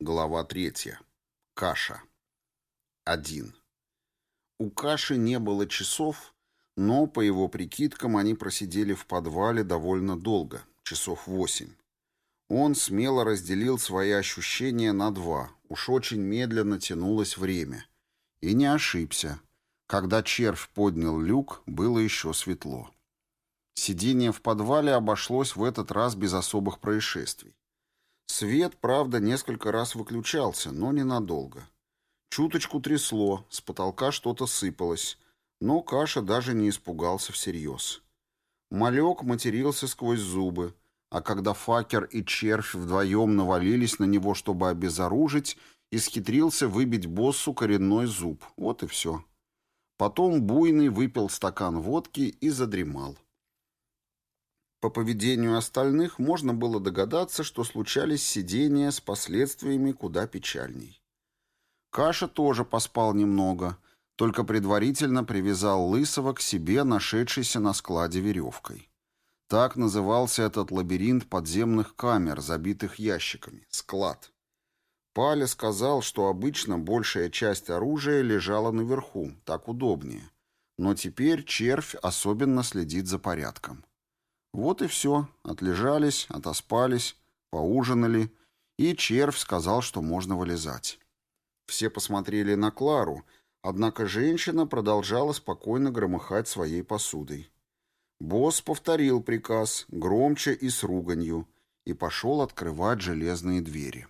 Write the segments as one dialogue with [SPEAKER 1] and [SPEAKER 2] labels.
[SPEAKER 1] Глава третья. Каша. Один. У Каши не было часов, но, по его прикидкам, они просидели в подвале довольно долго, часов восемь. Он смело разделил свои ощущения на два, уж очень медленно тянулось время. И не ошибся. Когда червь поднял люк, было еще светло. Сидение в подвале обошлось в этот раз без особых происшествий. Свет, правда, несколько раз выключался, но ненадолго. Чуточку трясло, с потолка что-то сыпалось, но Каша даже не испугался всерьез. Малек матерился сквозь зубы, а когда Факер и Червь вдвоем навалились на него, чтобы обезоружить, исхитрился выбить боссу коренной зуб. Вот и все. Потом Буйный выпил стакан водки и задремал. По поведению остальных можно было догадаться, что случались сидения с последствиями куда печальней. Каша тоже поспал немного, только предварительно привязал Лысого к себе, нашедшейся на складе веревкой. Так назывался этот лабиринт подземных камер, забитых ящиками, склад. Паля сказал, что обычно большая часть оружия лежала наверху, так удобнее. Но теперь червь особенно следит за порядком. Вот и все. Отлежались, отоспались, поужинали, и червь сказал, что можно вылезать. Все посмотрели на Клару, однако женщина продолжала спокойно громыхать своей посудой. Босс повторил приказ, громче и с руганью, и пошел открывать железные двери.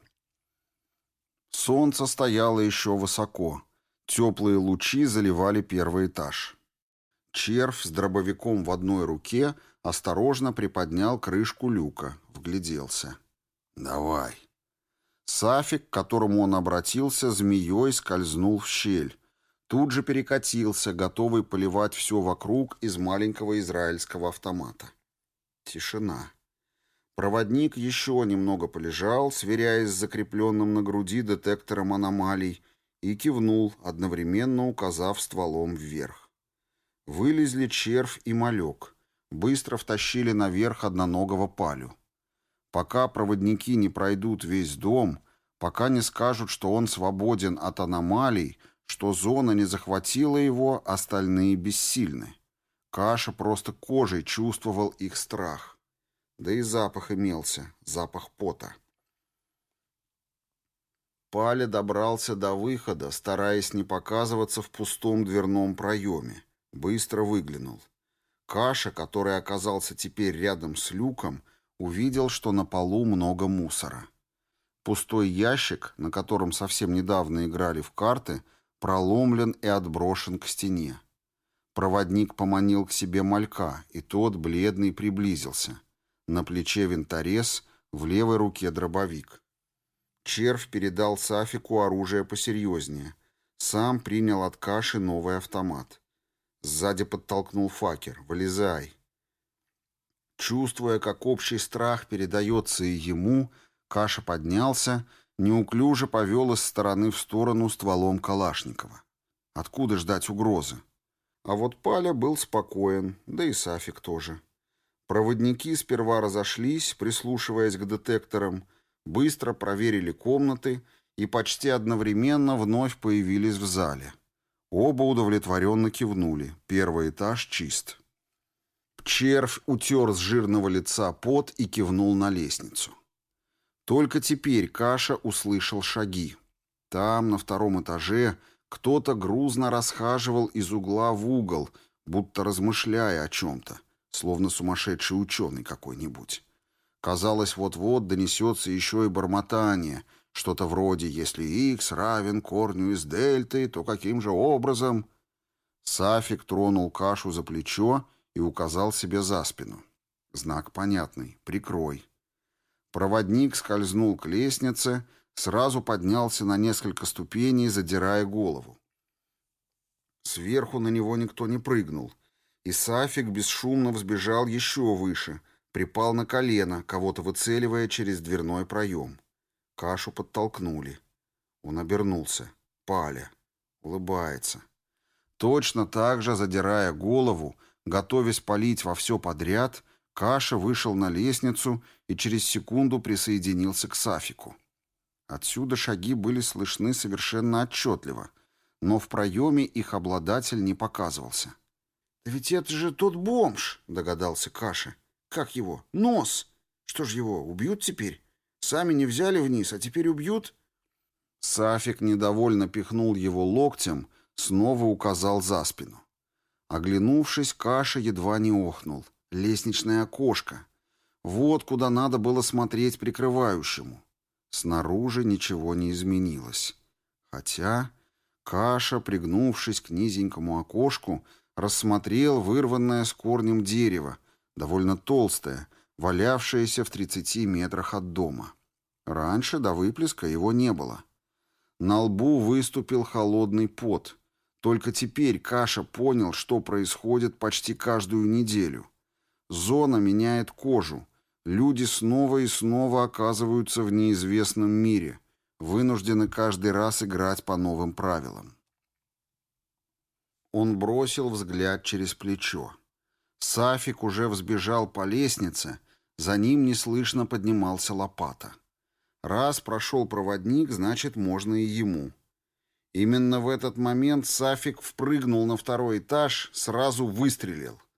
[SPEAKER 1] Солнце стояло еще высоко. Теплые лучи заливали первый этаж. Червь с дробовиком в одной руке — осторожно приподнял крышку люка, вгляделся. «Давай». Сафик, к которому он обратился, змеей скользнул в щель. Тут же перекатился, готовый поливать все вокруг из маленького израильского автомата. Тишина. Проводник еще немного полежал, сверяясь с закрепленным на груди детектором аномалий, и кивнул, одновременно указав стволом вверх. Вылезли червь и малек — быстро втащили наверх одноногого палю. Пока проводники не пройдут весь дом, пока не скажут, что он свободен от аномалий, что зона не захватила его, остальные бессильны. Каша просто кожей чувствовал их страх. Да и запах имелся, запах пота. Паля добрался до выхода, стараясь не показываться в пустом дверном проеме. Быстро выглянул. Каша, который оказался теперь рядом с люком, увидел, что на полу много мусора. Пустой ящик, на котором совсем недавно играли в карты, проломлен и отброшен к стене. Проводник поманил к себе малька, и тот, бледный, приблизился. На плече винторез, в левой руке дробовик. Червь передал Сафику оружие посерьезнее. Сам принял от Каши новый автомат. Сзади подтолкнул факер. «Вылезай!» Чувствуя, как общий страх передается и ему, Каша поднялся, неуклюже повел из стороны в сторону стволом Калашникова. Откуда ждать угрозы? А вот Паля был спокоен, да и Сафик тоже. Проводники сперва разошлись, прислушиваясь к детекторам, быстро проверили комнаты и почти одновременно вновь появились в зале. Оба удовлетворенно кивнули. Первый этаж чист. Червь утер с жирного лица пот и кивнул на лестницу. Только теперь Каша услышал шаги. Там, на втором этаже, кто-то грузно расхаживал из угла в угол, будто размышляя о чем-то, словно сумасшедший ученый какой-нибудь. Казалось, вот-вот донесется еще и бормотание — что-то вроде «если x равен корню из дельты, то каким же образом?» Сафик тронул кашу за плечо и указал себе за спину. Знак понятный. «Прикрой». Проводник скользнул к лестнице, сразу поднялся на несколько ступеней, задирая голову. Сверху на него никто не прыгнул, и Сафик бесшумно взбежал еще выше, припал на колено, кого-то выцеливая через дверной проем. Кашу подтолкнули. Он обернулся. Паля. Улыбается. Точно так же, задирая голову, готовясь полить во все подряд, Каша вышел на лестницу и через секунду присоединился к Сафику. Отсюда шаги были слышны совершенно отчетливо, но в проеме их обладатель не показывался. «Да ведь это же тот бомж!» — догадался Каша. «Как его? Нос! Что ж его, убьют теперь? Сами не взяли вниз, а теперь убьют?» Сафик недовольно пихнул его локтем, снова указал за спину. Оглянувшись, Каша едва не охнул. Лестничное окошко. Вот куда надо было смотреть прикрывающему. Снаружи ничего не изменилось. Хотя Каша, пригнувшись к низенькому окошку, рассмотрел вырванное с корнем дерево, довольно толстое, валявшееся в 30 метрах от дома. Раньше до выплеска его не было. На лбу выступил холодный пот. Только теперь Каша понял, что происходит почти каждую неделю. Зона меняет кожу, Люди снова и снова оказываются в неизвестном мире, вынуждены каждый раз играть по новым правилам. Он бросил взгляд через плечо. Сафик уже взбежал по лестнице, за ним неслышно поднимался лопата. Раз прошел проводник, значит, можно и ему. Именно в этот момент Сафик впрыгнул на второй этаж, сразу выстрелил —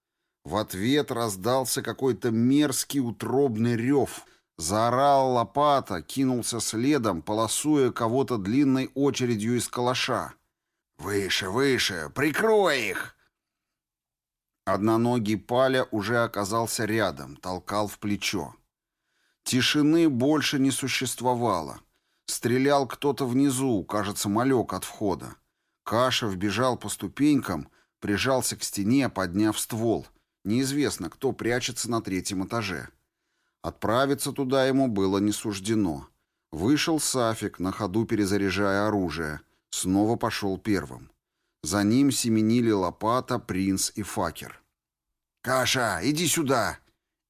[SPEAKER 1] в ответ раздался какой-то мерзкий утробный рев. Заорал лопата, кинулся следом, полосуя кого-то длинной очередью из калаша. «Выше, выше! Прикрой их!» Одноногий Паля уже оказался рядом, толкал в плечо. Тишины больше не существовало. Стрелял кто-то внизу, кажется, малек от входа. Кашев бежал по ступенькам, прижался к стене, подняв ствол — Неизвестно, кто прячется на третьем этаже. Отправиться туда ему было не суждено. Вышел Сафик, на ходу перезаряжая оружие. Снова пошел первым. За ним семенили Лопата, Принц и Факер. «Каша, иди сюда!»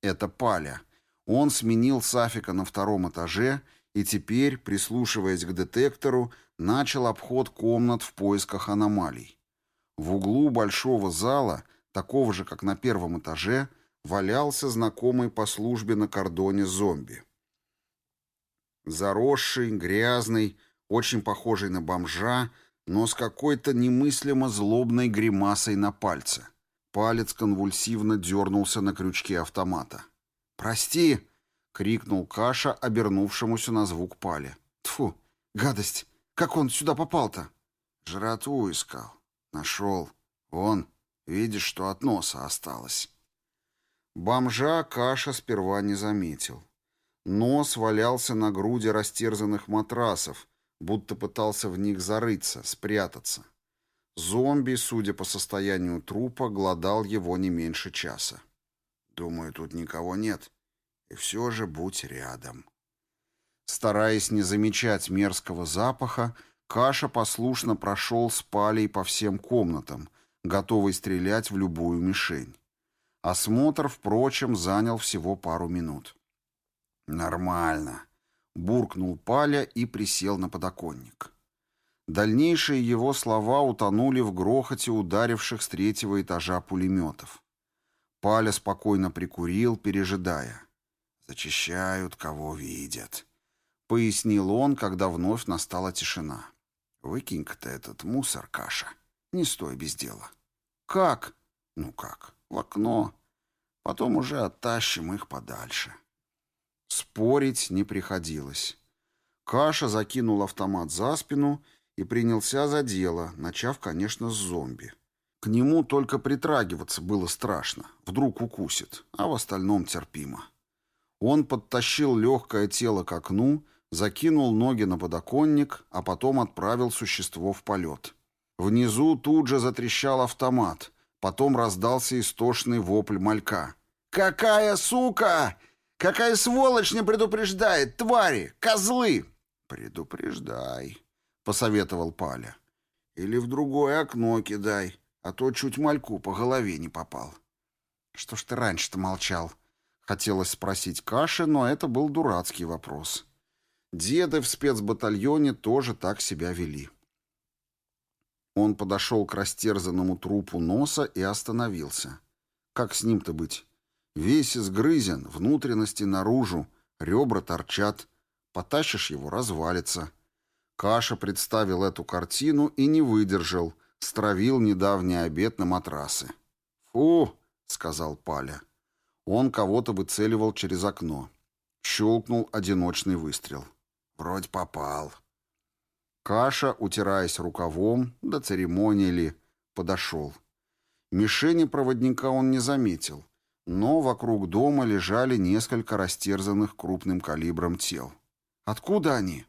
[SPEAKER 1] Это Паля. Он сменил Сафика на втором этаже и теперь, прислушиваясь к детектору, начал обход комнат в поисках аномалий. В углу большого зала такого же, как на первом этаже, валялся знакомый по службе на кордоне зомби. Заросший, грязный, очень похожий на бомжа, но с какой-то немыслимо злобной гримасой на пальце. Палец конвульсивно дернулся на крючке автомата. «Прости!» — крикнул Каша, обернувшемуся на звук Пали. Тфу, гадость! Как он сюда попал-то?» «Жратву искал. Нашел. Он, Видишь, что от носа осталось. Бомжа Каша сперва не заметил. Нос валялся на груди растерзанных матрасов, будто пытался в них зарыться, спрятаться. Зомби, судя по состоянию трупа, глодал его не меньше часа. Думаю, тут никого нет. И все же будь рядом. Стараясь не замечать мерзкого запаха, Каша послушно прошел с палей по всем комнатам — готовый стрелять в любую мишень. Осмотр, впрочем, занял всего пару минут. «Нормально», — буркнул Паля и присел на подоконник. Дальнейшие его слова утонули в грохоте ударивших с третьего этажа пулеметов. Паля спокойно прикурил, пережидая. «Зачищают, кого видят», — пояснил он, когда вновь настала тишина. «Выкинь-ка ты этот мусор, Каша». Не стой без дела. Как? Ну как? В окно. Потом уже оттащим их подальше. Спорить не приходилось. Каша закинул автомат за спину и принялся за дело, начав, конечно, с зомби. К нему только притрагиваться было страшно. Вдруг укусит, а в остальном терпимо. Он подтащил легкое тело к окну, закинул ноги на подоконник, а потом отправил существо в полет. Внизу тут же затрещал автомат. Потом раздался истошный вопль малька. «Какая сука! Какая сволочь не предупреждает! Твари! Козлы!» «Предупреждай», — посоветовал Паля. «Или в другое окно кидай, а то чуть мальку по голове не попал». «Что ж ты раньше-то молчал?» Хотелось спросить Каши, но это был дурацкий вопрос. Деды в спецбатальоне тоже так себя вели. Он подошел к растерзанному трупу носа и остановился. Как с ним-то быть? Весь изгрызен, внутренности наружу, ребра торчат. Потащишь его — развалится. Каша представил эту картину и не выдержал, стравил недавний обед на матрасы. «Фу!» — сказал Паля. Он кого-то выцеливал через окно. Щелкнул одиночный выстрел. Вроде попал. Каша, утираясь рукавом, до церемонии ли, подошел. Мишени проводника он не заметил, но вокруг дома лежали несколько растерзанных крупным калибром тел. Откуда они?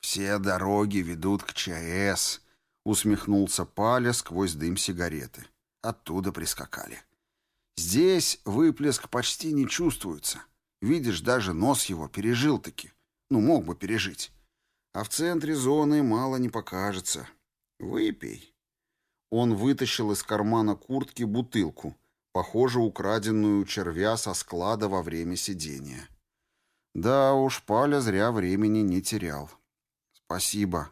[SPEAKER 1] «Все дороги ведут к ЧАЭС», — усмехнулся Паля сквозь дым сигареты. Оттуда прискакали. «Здесь выплеск почти не чувствуется. Видишь, даже нос его пережил-таки. Ну, мог бы пережить. А в центре зоны мало не покажется. Выпей». Он вытащил из кармана куртки бутылку, похоже, украденную червя со склада во время сидения. Да уж, Паля зря времени не терял. «Спасибо».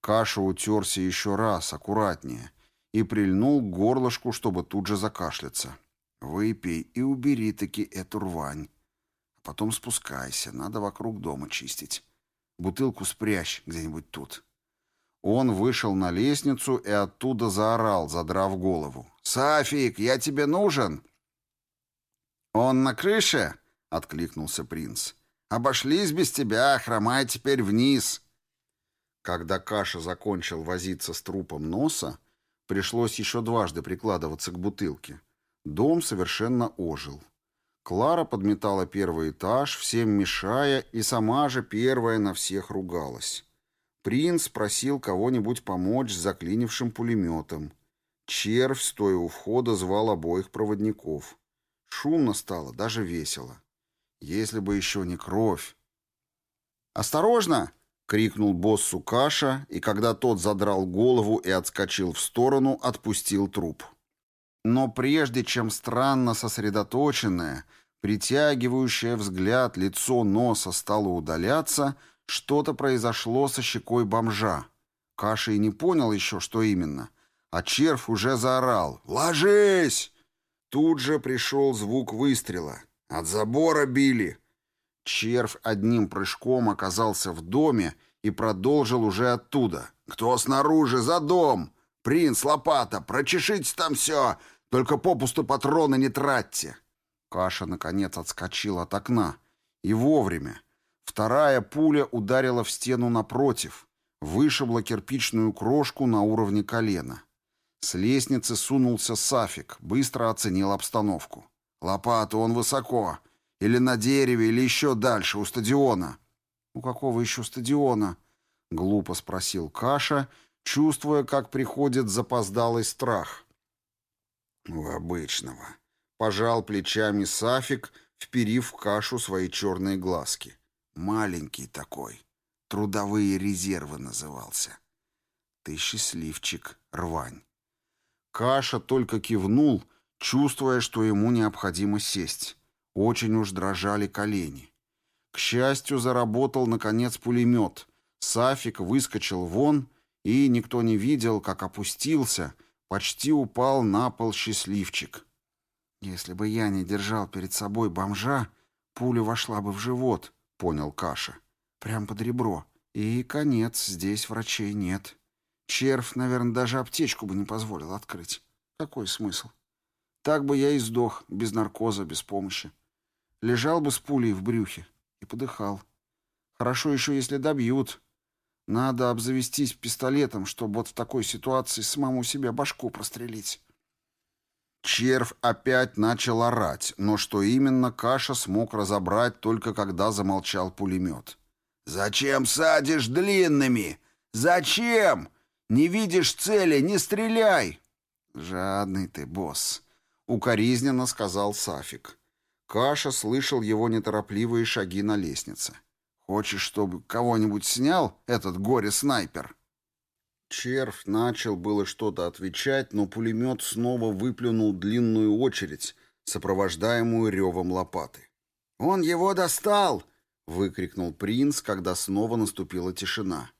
[SPEAKER 1] Каша утерся еще раз, аккуратнее, и прильнул к горлышку, чтобы тут же закашляться. «Выпей и убери-таки эту рвань. А потом спускайся, надо вокруг дома чистить. Бутылку спрячь где-нибудь тут». Он вышел на лестницу и оттуда заорал, задрав голову. «Сафик, я тебе нужен!» «Он на крыше?» — откликнулся принц. «Обошлись без тебя, хромай теперь вниз. Когда Каша закончил возиться с трупом носа, пришлось еще дважды прикладываться к бутылке. Дом совершенно ожил. Клара подметала первый этаж, всем мешая, и сама же первая на всех ругалась. Принц просил кого-нибудь помочь с заклинившим пулеметом. Червь, стоя у входа, звал обоих проводников. Шумно стало, даже весело. Если бы еще не кровь. «Осторожно!» — крикнул боссу Каша, и когда тот задрал голову и отскочил в сторону, отпустил труп. Но прежде чем странно сосредоточенное, притягивающее взгляд лицо носа стало удаляться, что-то произошло со щекой бомжа. Каша и не понял еще, что именно. А червь уже заорал «Ложись!». Тут же пришел звук выстрела. «От забора били!» Червь одним прыжком оказался в доме и продолжил уже оттуда. «Кто снаружи? За дом! Принц, лопата! Прочешите там все! Только попусту патроны не тратьте!» Каша, наконец, отскочил от окна. И вовремя. Вторая пуля ударила в стену напротив, вышибла кирпичную крошку на уровне колена. С лестницы сунулся Сафик, быстро оценил обстановку. «Лопата, он высоко!» Или на дереве, или еще дальше, у стадиона?» «У какого еще стадиона?» — глупо спросил Каша, чувствуя, как приходит запоздалый страх. «У обычного». Пожал плечами Сафик, вперив в Кашу свои черные глазки. «Маленький такой. Трудовые резервы назывался. Ты счастливчик, рвань». Каша только кивнул, чувствуя, что ему необходимо сесть. Очень уж дрожали колени. К счастью, заработал, наконец, пулемет. Сафик выскочил вон, и никто не видел, как опустился, почти упал на пол счастливчик. «Если бы я не держал перед собой бомжа, пуля вошла бы в живот», — понял Каша. «Прям под ребро. И конец, здесь врачей нет. Червь, наверное, даже аптечку бы не позволил открыть. Какой смысл? Так бы я и сдох, без наркоза, без помощи. Лежал бы с пулей в брюхе и подыхал. Хорошо еще, если добьют. Надо обзавестись пистолетом, чтобы вот в такой ситуации самому себе башку прострелить. Червь опять начал орать, но что именно Каша смог разобрать только когда замолчал пулемет. «Зачем садишь длинными? Зачем? Не видишь цели, не стреляй!» «Жадный ты, босс», — укоризненно сказал Сафик. Каша слышал его неторопливые шаги на лестнице. «Хочешь, чтобы кого-нибудь снял этот горе-снайпер?» Червь начал было что-то отвечать, но пулемет снова выплюнул длинную очередь, сопровождаемую ревом лопаты. «Он его достал!» — выкрикнул принц, когда снова наступила тишина.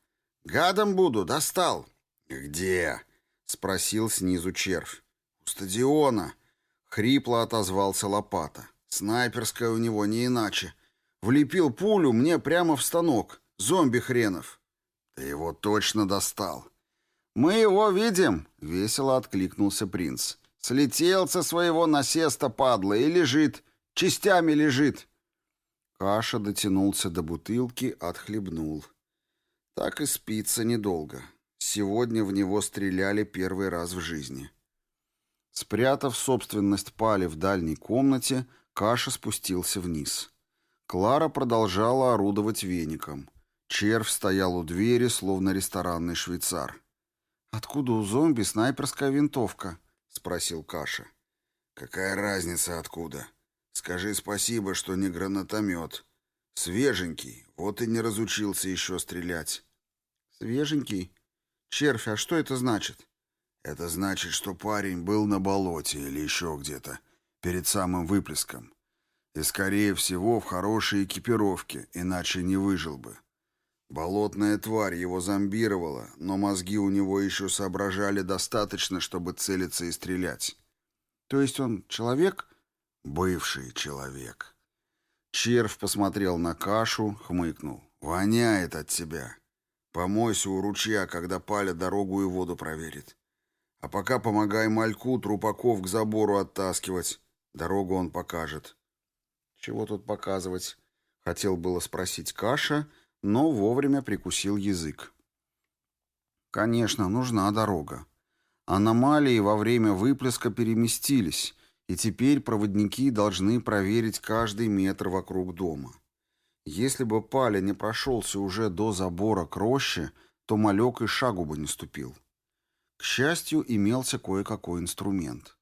[SPEAKER 1] «Гадом буду, достал!» «Где?» — спросил снизу червь. «У стадиона», — хрипло отозвался Лопата. «Снайперская у него не иначе. Влепил пулю мне прямо в станок. Зомби хренов». «Ты его точно достал». «Мы его видим», — весело откликнулся принц. «Слетел со своего насеста, падла, и лежит. Частями лежит». Каша дотянулся до бутылки, отхлебнул. Так и спится недолго. Сегодня в него стреляли первый раз в жизни. Спрятав собственность Пали в дальней комнате, Каша спустился вниз. Клара продолжала орудовать веником. Червь стоял у двери, словно ресторанный швейцар. «Откуда у зомби снайперская винтовка?» — спросил Каша. «Какая разница откуда? Скажи спасибо, что не гранатомет. Свеженький, вот и не разучился еще стрелять». «Свеженький? Червь, а что это значит?» «Это значит, что парень был на болоте или еще где-то, перед самым выплеском. И, скорее всего, в хорошей экипировке, иначе не выжил бы. Болотная тварь его зомбировала, но мозги у него еще соображали достаточно, чтобы целиться и стрелять. То есть он человек? Бывший человек. Червь посмотрел на кашу, хмыкнул. «Воняет от тебя. Помойся у ручья, когда Паля дорогу и воду проверит. А пока помогай мальку трупаков к забору оттаскивать. Дорогу он покажет». «Чего тут показывать?» Хотел было спросить Каша, — но вовремя прикусил язык. Конечно, нужна дорога. Аномалии во время выплеска переместились, и теперь проводники должны проверить каждый метр вокруг дома. Если бы Паля не прошелся уже до забора к роще, то малек и шагу бы не ступил. К счастью, имелся кое-какой инструмент.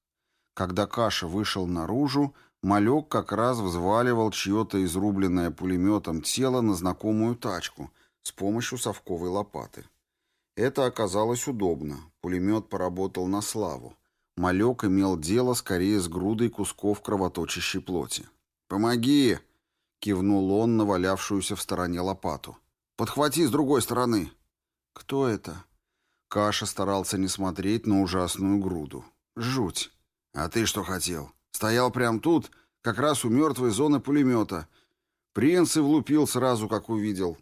[SPEAKER 1] Когда Каша вышел наружу, Малек как раз взваливал чье-то изрубленное пулеметом тело на знакомую тачку с помощью совковой лопаты. Это оказалось удобно. Пулемет поработал на славу. Малек имел дело скорее с грудой кусков кровоточащей плоти. «Помоги!» — кивнул он на валявшуюся в стороне лопату. «Подхвати с другой стороны!» «Кто это?» Каша старался не смотреть на ужасную груду. «Жуть!» «А ты что хотел?» Стоял прямо тут, как раз у мертвой зоны пулемета. Принц и влупил сразу, как увидел.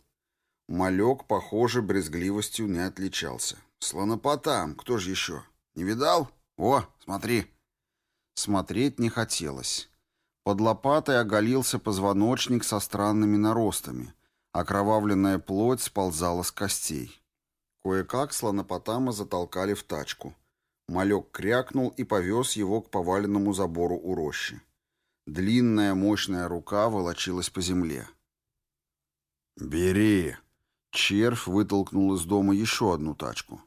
[SPEAKER 1] Малек, похоже, брезгливостью не отличался. Слонопотам, кто же еще? Не видал? О, смотри. Смотреть не хотелось. Под лопатой оголился позвоночник со странными наростами. Окровавленная плоть сползала с костей. Кое-как слонопотама затолкали в тачку. Малек крякнул и повез его к поваленному забору у рощи. Длинная мощная рука волочилась по земле. «Бери!» Червь вытолкнул из дома еще одну тачку.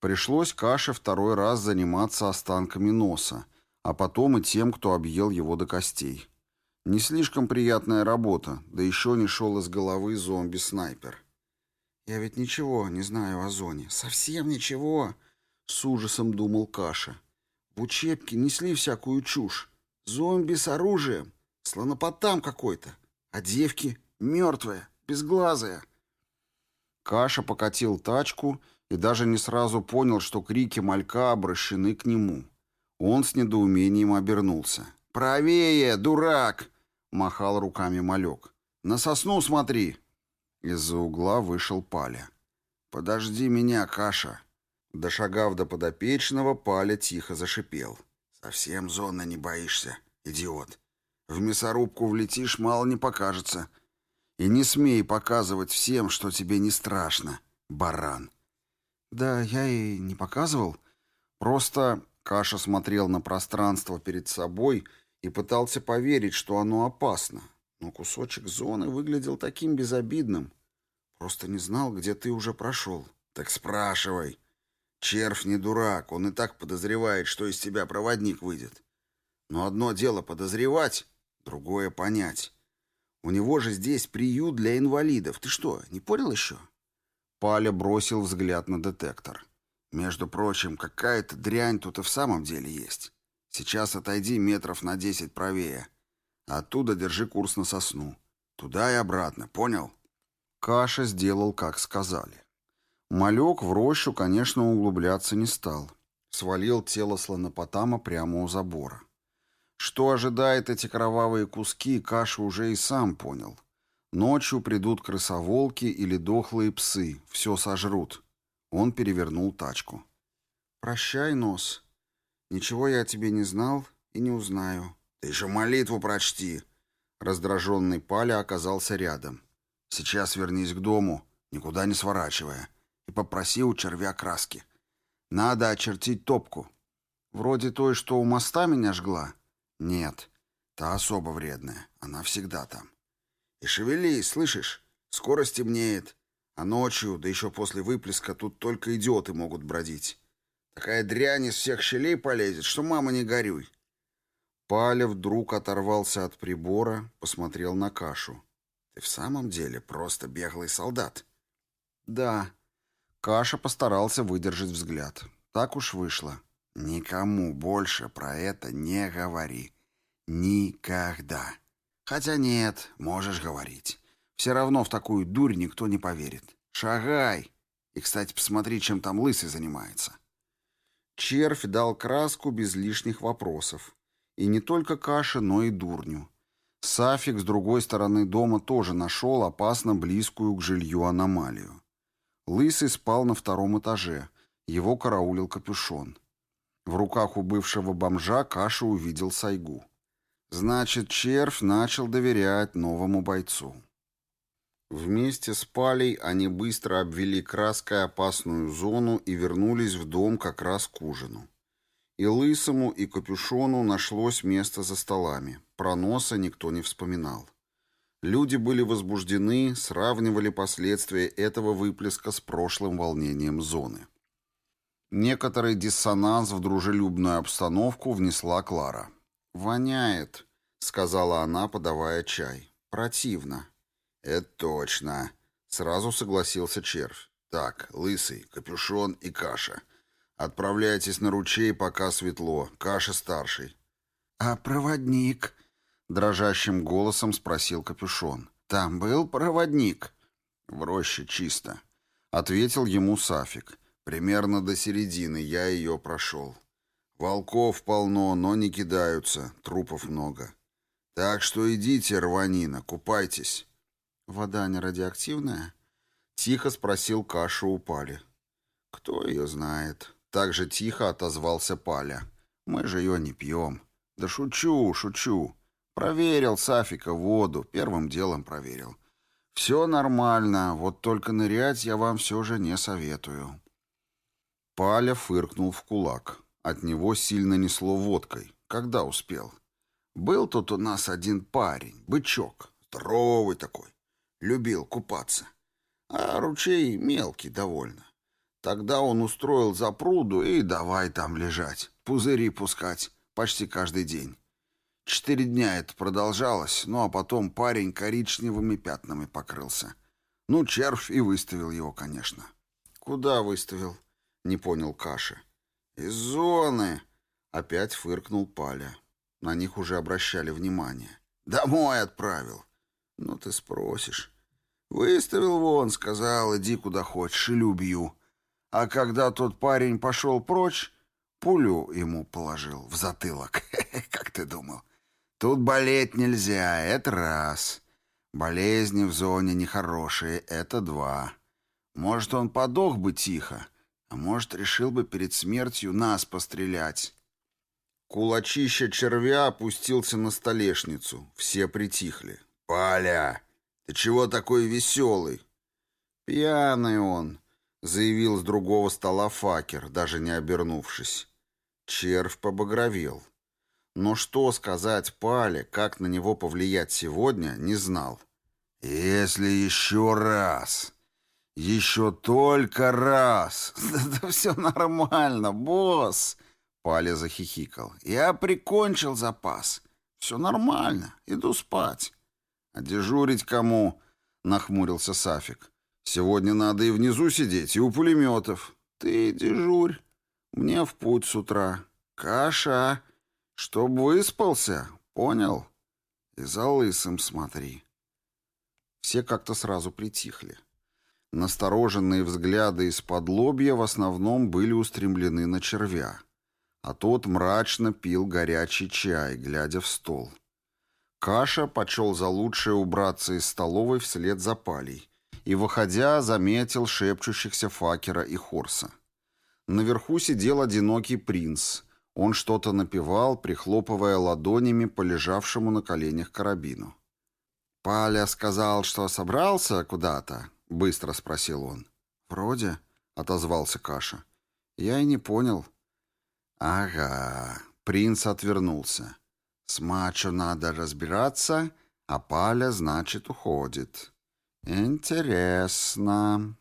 [SPEAKER 1] Пришлось Каше второй раз заниматься останками носа, а потом и тем, кто объел его до костей. Не слишком приятная работа, да еще не шел из головы зомби-снайпер. «Я ведь ничего не знаю о зоне. Совсем ничего!» С ужасом думал Каша. В учебке несли всякую чушь. Зомби с оружием, слонопотам какой-то, а девки мертвая, безглазая. Каша покатил тачку и даже не сразу понял, что крики малька обращены к нему. Он с недоумением обернулся. «Правее, дурак!» — махал руками малек. «На сосну смотри!» Из-за угла вышел Паля. «Подожди меня, Каша!» Дошагав до подопечного, Паля тихо зашипел. «Совсем зоны не боишься, идиот. В мясорубку влетишь, мало не покажется. И не смей показывать всем, что тебе не страшно, баран». «Да я и не показывал. Просто...» Каша смотрел на пространство перед собой и пытался поверить, что оно опасно. Но кусочек зоны выглядел таким безобидным. Просто не знал, где ты уже прошел. «Так спрашивай», Червь не дурак, он и так подозревает, что из тебя проводник выйдет. Но одно дело подозревать, другое понять. У него же здесь приют для инвалидов. Ты что, не понял еще? Паля бросил взгляд на детектор. Между прочим, какая-то дрянь тут и в самом деле есть. Сейчас отойди метров на десять правее. Оттуда держи курс на сосну. Туда и обратно, понял? Каша сделал, как сказали. Малек в рощу, конечно, углубляться не стал. Свалил тело слонопотама прямо у забора. Что ожидает эти кровавые куски, Каша уже и сам понял. Ночью придут крысоволки или дохлые псы, все сожрут. Он перевернул тачку. «Прощай, нос. Ничего я о тебе не знал и не узнаю».
[SPEAKER 2] «Ты же молитву прочти!»
[SPEAKER 1] Раздраженный Паля оказался рядом.
[SPEAKER 2] «Сейчас вернись к дому, никуда не сворачивая, и попроси у червя краски. Надо очертить топку.
[SPEAKER 1] Вроде той, что у моста меня жгла?»
[SPEAKER 2] «Нет, та особо вредная, она всегда там. И шевелись, слышишь? Скоро стемнеет. А ночью, да еще после выплеска, тут только идиоты могут бродить. Такая дрянь из всех щелей полезет, что мама не горюй.
[SPEAKER 1] Паля вдруг оторвался от прибора, посмотрел на кашу.
[SPEAKER 2] «Ты в самом деле просто беглый солдат?»
[SPEAKER 1] «Да». Каша постарался выдержать взгляд. Так уж вышло.
[SPEAKER 2] «Никому больше про это не говори. Никогда. Хотя нет, можешь говорить. Все равно в такую дурь никто не поверит. Шагай. И, кстати, посмотри, чем там лысый занимается».
[SPEAKER 1] Червь дал краску без лишних вопросов. И не только каши, но и дурню. Сафик с другой стороны дома тоже нашел опасно близкую к жилью аномалию. Лысый спал на втором этаже. Его караулил капюшон. В руках у бывшего бомжа Каша увидел сайгу. Значит, червь начал доверять новому бойцу. Вместе с Палей они быстро обвели краской опасную зону и вернулись в дом как раз к ужину. И лысому, и капюшону нашлось место за столами. Про носа никто не вспоминал. Люди были возбуждены, сравнивали последствия этого выплеска с прошлым волнением зоны. Некоторый диссонанс в дружелюбную обстановку внесла Клара. «Воняет», — сказала она, подавая чай. «Противно».
[SPEAKER 2] «Это точно», — сразу согласился червь. «Так, лысый, капюшон и каша. Отправляйтесь на ручей, пока светло. Каша старший.
[SPEAKER 1] А проводник? Дрожащим голосом спросил капюшон. Там был проводник?
[SPEAKER 2] В роще чисто. Ответил ему Сафик. Примерно до середины я ее прошел. Волков полно, но не кидаются, трупов много. Так что идите, рванина, купайтесь.
[SPEAKER 1] Вода не радиоактивная? Тихо спросил Каша у Пали.
[SPEAKER 2] Кто ее знает? Так же тихо отозвался Паля. «Мы же ее не пьем». «Да шучу, шучу. Проверил Сафика воду, первым делом проверил. Все нормально, вот только нырять я вам все же не советую».
[SPEAKER 1] Паля фыркнул в кулак. От него сильно несло водкой. Когда успел?
[SPEAKER 2] «Был тут у нас один парень, бычок, здоровый такой, любил купаться. А ручей мелкий довольно. Тогда он устроил запруду и давай там лежать, пузыри пускать, почти каждый день. Четыре дня это продолжалось, ну а потом парень коричневыми пятнами покрылся. Ну, червь и выставил его, конечно.
[SPEAKER 1] «Куда выставил?» — не понял Каша.
[SPEAKER 2] «Из зоны!»
[SPEAKER 1] — опять фыркнул Паля. На них уже обращали внимание.
[SPEAKER 2] «Домой отправил». «Ну, ты спросишь». «Выставил вон, сказал, иди куда хочешь, или убью». А когда тот парень пошел прочь, пулю ему положил в затылок. Как ты думал? Тут болеть нельзя, это раз. Болезни в зоне нехорошие, это два. Может, он подох бы тихо, а может, решил бы перед смертью нас пострелять.
[SPEAKER 1] Кулачище червя опустился на столешницу. Все притихли.
[SPEAKER 2] «Паля, ты чего такой веселый?»
[SPEAKER 1] «Пьяный он», заявил с другого стола факер, даже не обернувшись. Червь побагровел. Но что сказать Пале, как на него повлиять сегодня, не знал.
[SPEAKER 2] «Если еще раз, еще только раз...»
[SPEAKER 1] «Да все нормально, босс!» Паля захихикал. «Я прикончил запас. Все нормально, иду спать».
[SPEAKER 2] «А дежурить кому?» — нахмурился Сафик. Сегодня надо и внизу сидеть, и у пулеметов.
[SPEAKER 1] Ты дежурь. Мне в путь с утра. Каша. Чтоб выспался, понял? И за лысым смотри. Все как-то сразу притихли. Настороженные взгляды из-под лобья в основном были устремлены на червя, а тот мрачно пил горячий чай, глядя в стол. Каша почел за лучшее убраться из столовой вслед за палей и, выходя, заметил шепчущихся Факера и Хорса. Наверху сидел одинокий принц. Он что-то напевал, прихлопывая ладонями по лежавшему на коленях карабину. «Паля сказал, что собрался куда-то?» — быстро спросил он. «Вроде», — отозвался Каша. «Я и не понял». «Ага», — принц отвернулся. «С мачо надо разбираться, а Паля, значит, уходит». «Интересно».